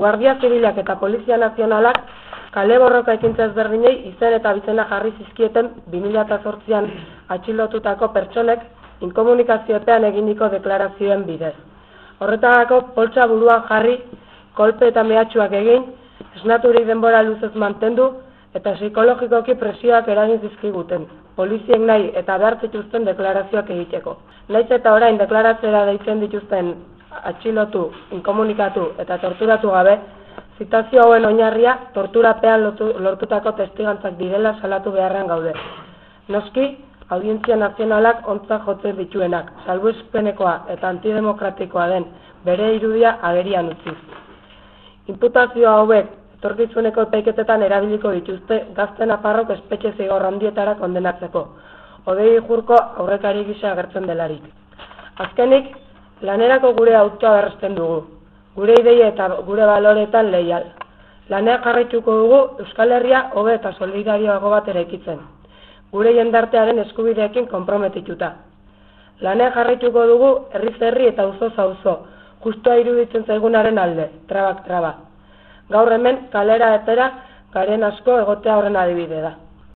Guardia Zibilak eta Polizia Nazionalak kale borroka ekintza ezberdinei izen eta bizena jarri zizkieten 2008an atxilotutako pertsonek inkomunikazioepean eginiko deklarazioen bidez. Horretagako poltsa buruan jarri, kolpe eta mehatxuak egin, esnaturik denbora luzez mantendu, eta psikologikoki presioak eragin zizkiguten, poliziek nahi eta behar zituzten deklarazioak egiteko. Naiz eta orain deklaratzera deitzen dituzten atxilotu, inkomunikatu eta torturatu gabe, zitazio hauen oinarria torturapean lortutako testigantzak direla salatu beharrean gaude. Noski, audientzia nazionalak ontza jotzen dituenak, salbuespenekoa eta antidemokratikoa den bere irudia agerian utziz. Imputazio hauek etorkizuneko epaiketetan erabiliko dituzte gazten aparrok espetxe zigor handietara kondenatzeko, odei jurko aurrekari gisa agertzen delarik. Azkenik, lanerako gure autoa berresten dugu, gure ideia eta gure baloretan leial. Lanea jarraituko dugu Euskal Herria hobe eta solidarioago bat eraikitzen, gure jendartearen eskubideekin konprometituta. Lanea jarraituko dugu herri herri eta auzo auzo, justoa iruditzen zaigunaren alde, trabak traba. Gaur hemen kalera etera garen asko egotea horren adibide da.